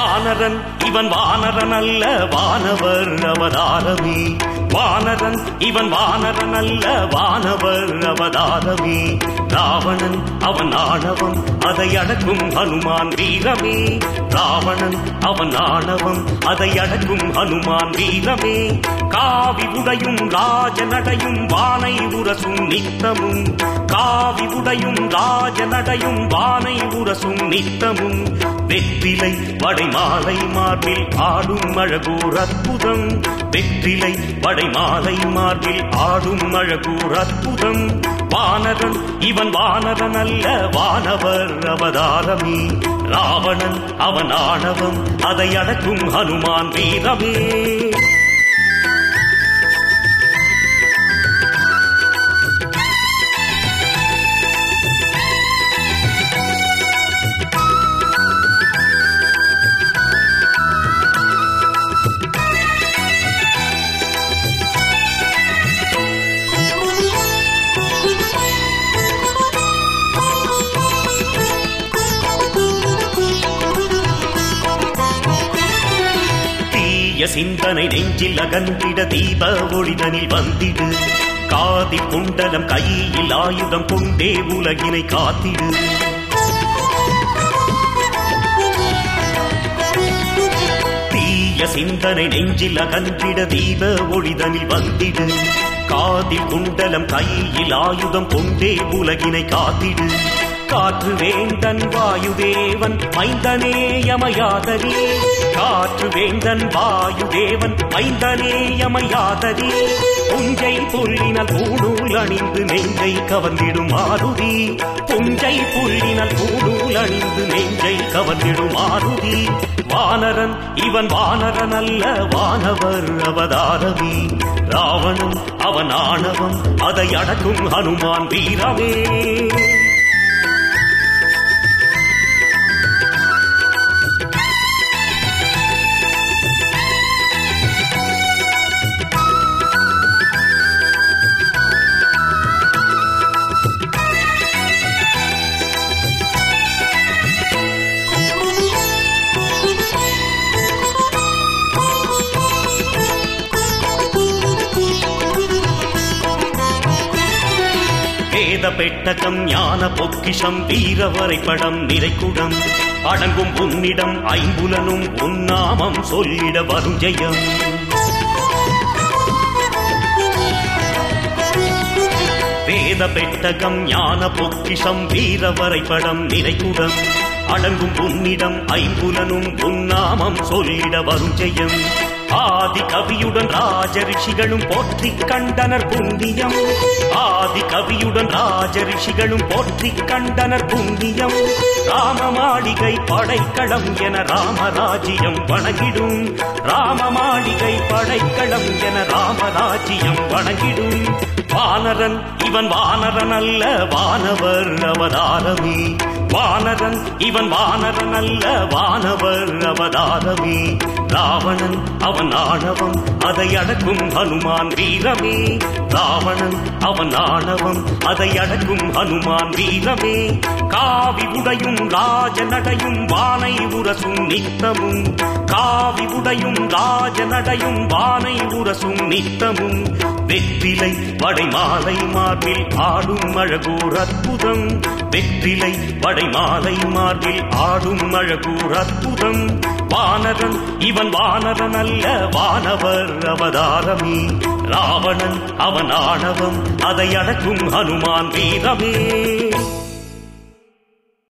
Tanrı'nın இவன் வானரன் அல்ல வானவர் அவதாரமே. வானரன் இவன் வானரன் அல்ல வானவர் அவதாரமே. ராவணன் அவன் ஆணவம் அதை அடக்கும் ஹனுமான் வீரமே. ராவணன் அவன் ஆணவம் அதை அடக்கும் ஹனுமான் வீரமே. காவி உடையும் ராஜநடையும் வானை உரசும் நித்தமும். காவி உடையும் ராஜநடையும் வானை உரசும் நித்தமும். வெற்றிலை வடை மாலை மார் மார்பில் ஆடும் அழகூர் அற்புதம். வெற்றிலை வடைமாலை மார்பில் ஆடும் அழகூர் அற்புதம். வானரன் இவன் வானரன் அல்ல வானவர் அவதாரமே. ராவணன் அவன் ஆணவம் அதை அடக்கும் ஹனுமான் வீரமே. தீய சிந்தனை நெஞ்சில் அகன்றிட தீப ஒளிதனில் வந்திடு. காதி குண்டலம் கையில் ஆயுதம் கொண்டே உலகினை காத்திடு. தீய சிந்தனை நெஞ்சில் அகன்றிட தீப ஒளிதனில் வந்திடு. காதில் குண்டலம் கையில் ஆயுதம் கொண்டே உலகினை காத்திடு. காற்று வேந்தன் வாயுதேவன் மைந்தனே யமயாதரே காற்று வேந்தன் வாயுதேவன் மைந்தனே யமயாதரே புஞ்சை புள்ளினல் பூணூல் அணிந்து நெஞ்சை கவர்ந்திடும் ஆருதி. புஞ்சை புள்ளினல் பூணூல் அணிந்து நெஞ்சை கவர்ந்திடும் ஆருதி. வானரன் இவன் வானரன் அல்ல வானவர் அவதாரவி. ராவணன் அவன் ஆணவம் அதை அடக்கும் ஹனுமான் வீரமே. வேத பெட்டகம் ஞான பொக்கிஷம் வீர வரைபடம் நிறைக்குடம் அடங்கும் உன்னிடம் ஐம்புலனும் உன்னாமம் சொல்லிட வரும் ஜெயம். வேத பெட்டகம் ஞான பொக்கிஷம் வீர வரைபடம் நிறைக்குடம் அடங்கும் உன்னிடம் ஐம்புலனும் உன்னாமம் சொல்லிட வரும் ஜெயம். ஆதி கவியுடன் ராஜ ரிஷிகளும் போற்றி கண்டனர் புண்ணியம். ஆதி கவியுடன் ராஜ ரிஷிகளும் போற்றி கண்டனர் புண்ணியம். ராம மாளிகை படைக்களம் என ராமராஜ்யம் வணங்கிடும். ராம மாளிகை படைக்களம் என ராமராஜ்யம் வணங்கிடும். வானரன் இவன் வானரன் அல்ல வானவர் அவதாரமே. வானரன் இவன் வானரன் அல்ல வானவர் அவதாரமே. ராவணன் அவன் ஆணவம் அதை அடக்கும் ஹனுமான் வீரமே. ராவணன் அவன் ஆணவம் அதை அடக்கும் ஹனுமான் வீரமே. காவி உடையும் ராஜ நடையும் வானை உரசும் நித்தமும். காவி உடையும் ராஜ நடையும் வானை உரசும் நித்தமும். வெற்றிலை வடை மாலை மார்பில் ஆடும் அழகூர் அற்புதம். வெற்றிலை வடை மாலை மார்பில் ஆடும் அழகூர் அற்புதம். வானரன் இவன் வானரன் அல்ல வானவர் அவதாரமே. ராவணன் அவன் ஆணவம் அதை அடக்கும் ஹனுமான் வீரமே.